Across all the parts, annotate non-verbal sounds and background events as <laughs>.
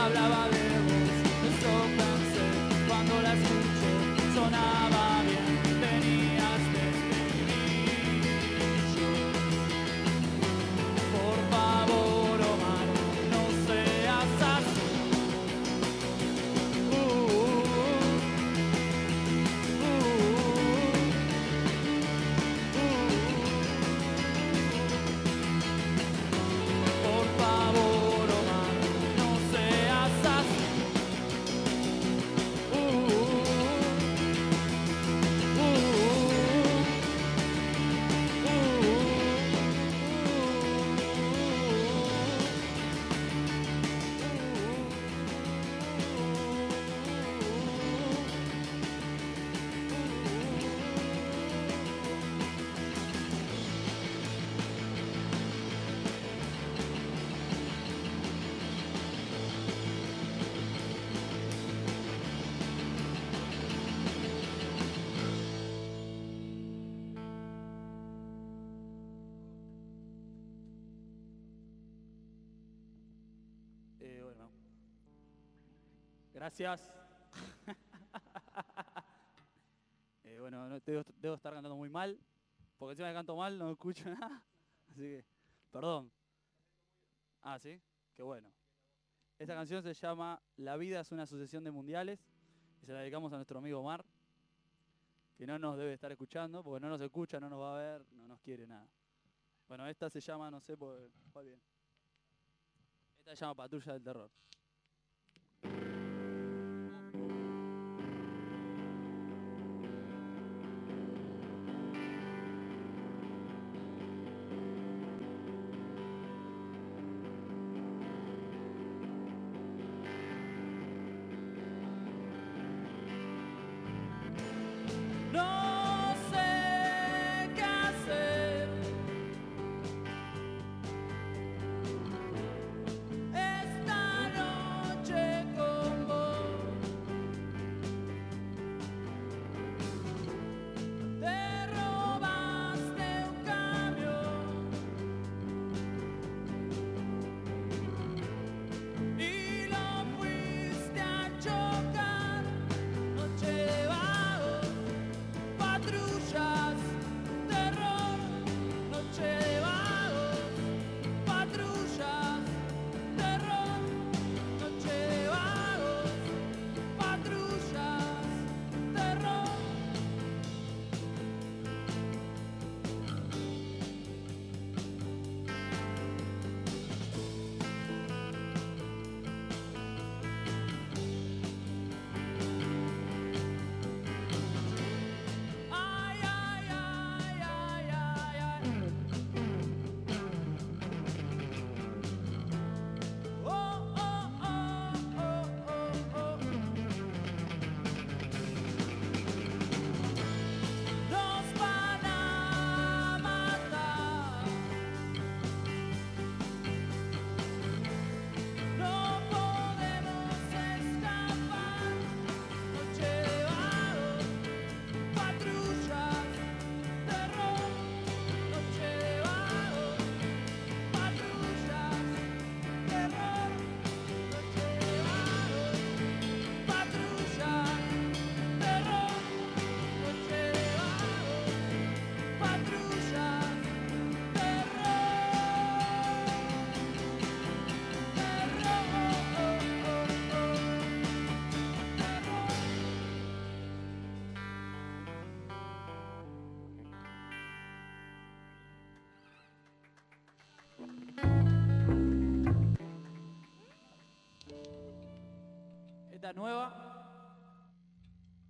hablaba de Gracias. <laughs> Eh, bueno, no- debo, estar cantando muy mal, porque encima que canto mal no escucho <laughs> nada. Así que, perdón. Ah, ¿sí? Qué bueno. Esta canción se llama La vida es una sucesión de mundiales y se la dedicamos a nuestro amigo Omar, que no nos debe estar escuchando, porque no nos escucha, no nos va a ver, no nos quiere nada. Bueno, esta se llama, no sé. ¿cuál bien? Esta se llama Patrulla del Terror. Nueva,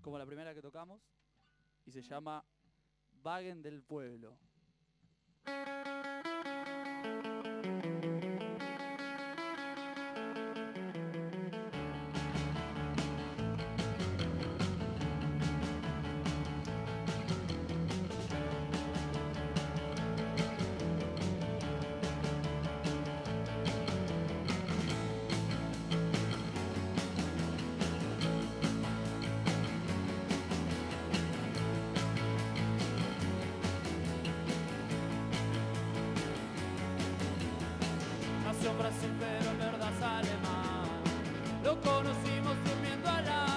como la primera que tocamos, y se llama Wagen del Pueblo. Brasil pero en verdad es. Lo conocimos durmiendo a la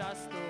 just the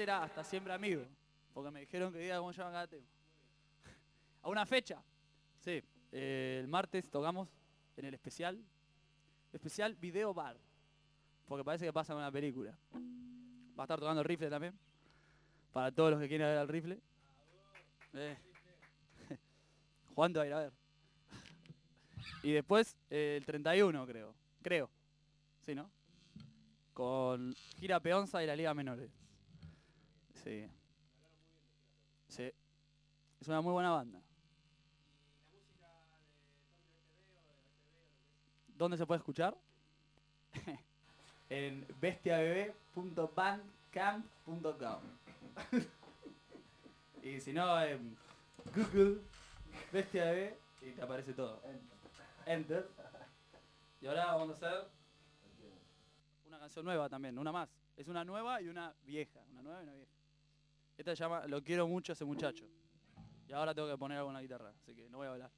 era hasta siempre amigo, porque me dijeron que diga cómo llaman cada tema. <laughs> ¿A una fecha? Sí, el martes tocamos en el especial, especial video bar, porque parece que pasa una película. Va a estar tocando el rifle también, para todos los que quieran ver el rifle. Eh. <laughs> Juan te va a ir a ver. <laughs> Y después eh, el 31 creo, creo, sí, ¿no? Con Gira Peonza y la Liga Menores. Sí. Sí. Es una muy buena banda. ¿Dónde se puede escuchar? <laughs> en bestiabebé.bandcamp.com <laughs> Y si no, en Google, Bestia Bebé, y te aparece todo. Enter. Y ahora vamos a hacer una canción nueva también, una más. Es una nueva y una vieja. Una nueva y una vieja. Esta se llama Lo quiero mucho ese muchacho. Y ahora tengo que poner algo en la guitarra, así que no voy a hablar.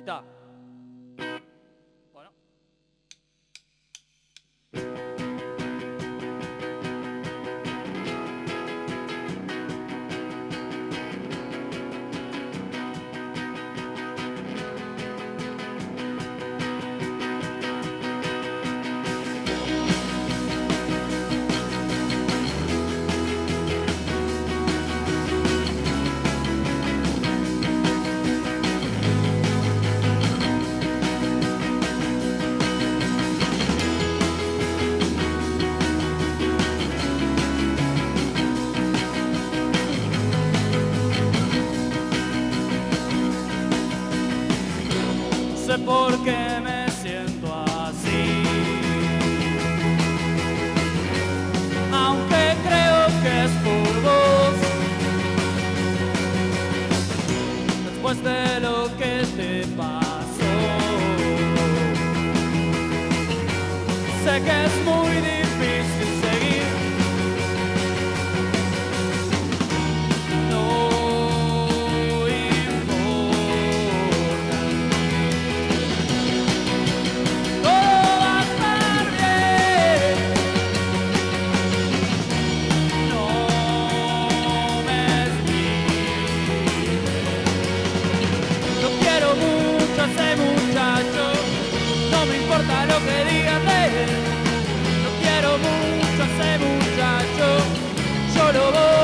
Ahí está. again. Ese muchacho. No me importa lo que digan de él. Lo quiero mucho a ese muchacho. Yo lo voy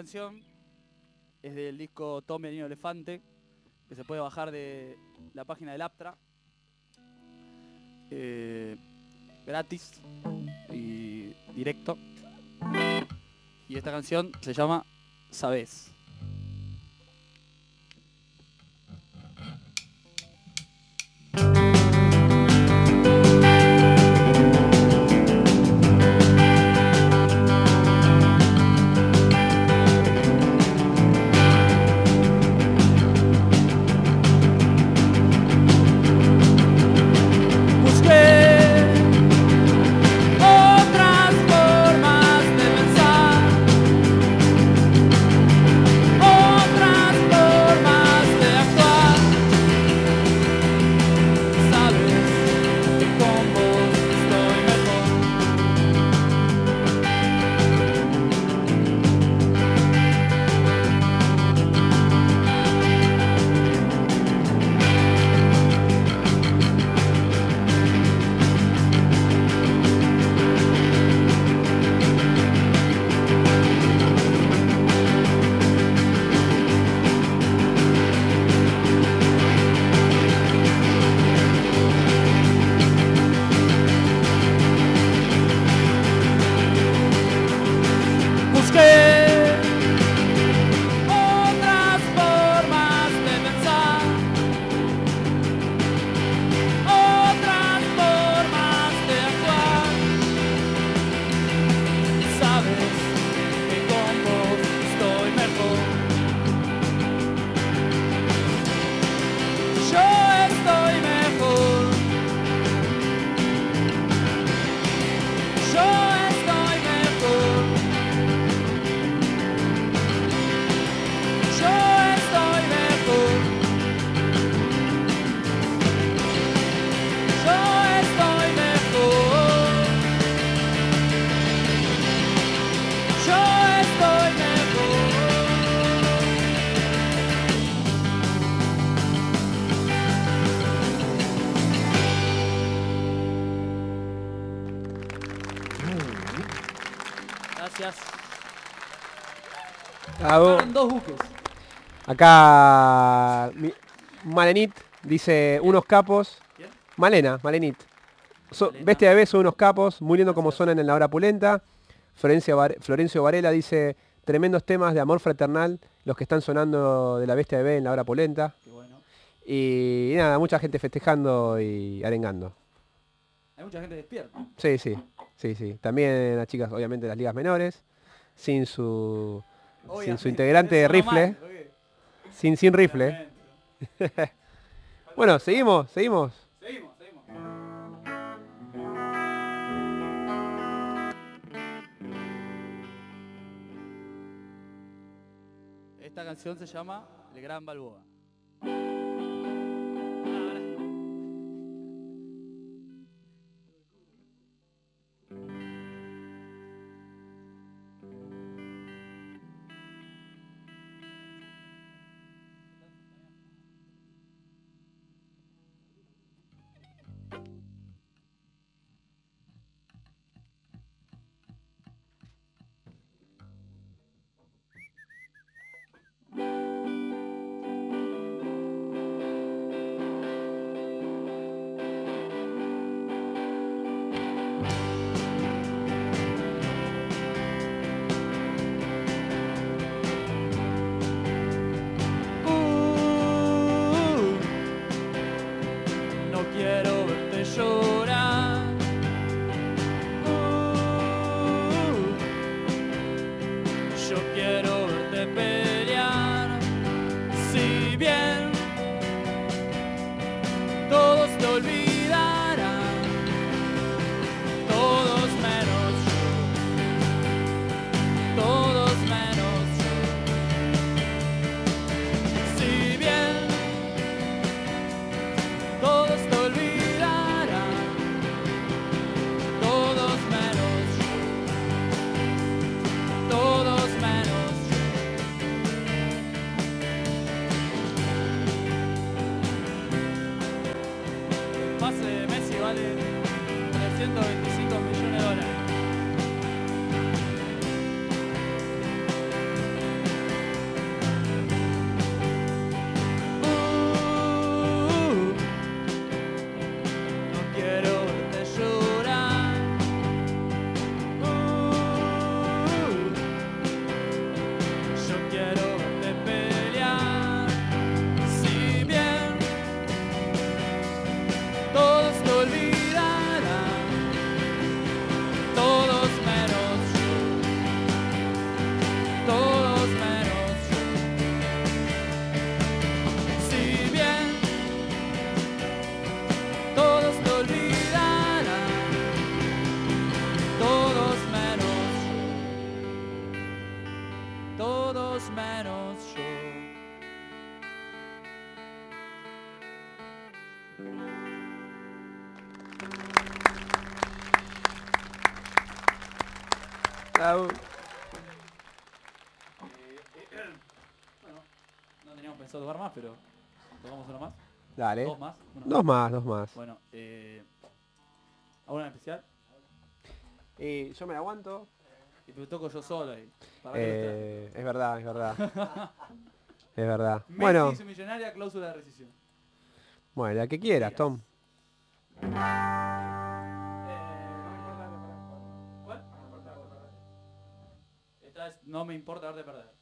canción es del disco Tommy Niño Elefante, que se puede bajar de la página del Aptra. Eh, gratis y directo. Y esta canción se llama Sabes. Dos buques. Acá mi- Malenit dice unos capos. ¿Quién? Malena, Malenit. So- Malena. Bestia de B son unos capos, muy lindo como suenan en la hora pulenta. Florencia Florencio Varela dice tremendos temas de amor fraternal, los que están sonando de la Bestia de B en la hora pulenta. Qué bueno. Y, nada, mucha gente festejando y arengando. Hay mucha gente despierta. Sí, sí, sí, sí. También las chicas, obviamente, de las ligas menores, sin su, sin su integrante de rifle, sin, sin rifle. <laughs> Bueno, seguimos, seguimos. Seguimos, seguimos. Esta canción se llama El Gran Balboa. Dale. Dos más. uno Dos más, dos más. Bueno, eh, ¿alguna en especial? Y yo me la aguanto. Y me toco yo solo ahí. ¿Para qué lo Eh, es verdad, es verdad. <laughs> es verdad. Messi Bueno, hizo millonaria, cláusula de rescisión. bueno, la que quieras, Tom. ¿Cuál? Esta es No me importa darte perder.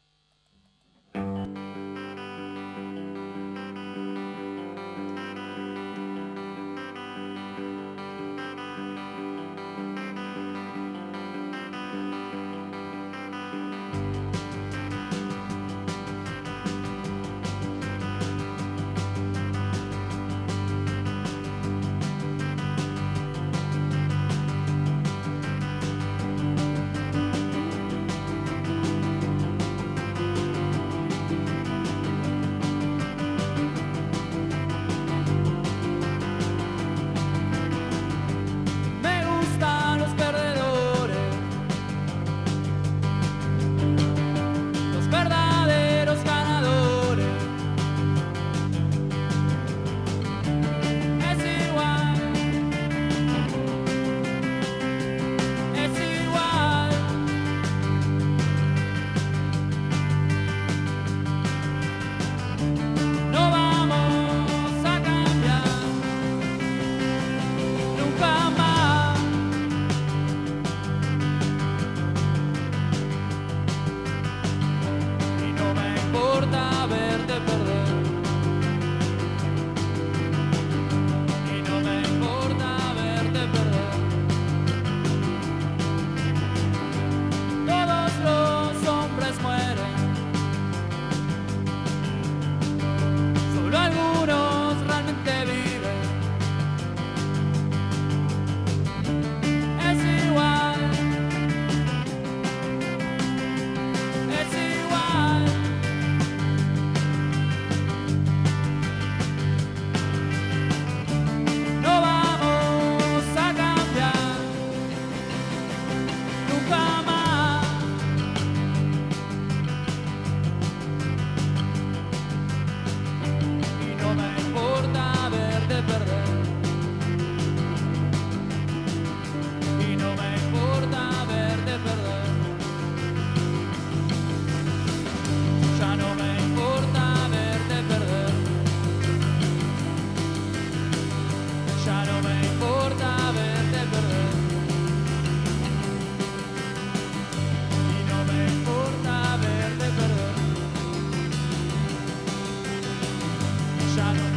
shot.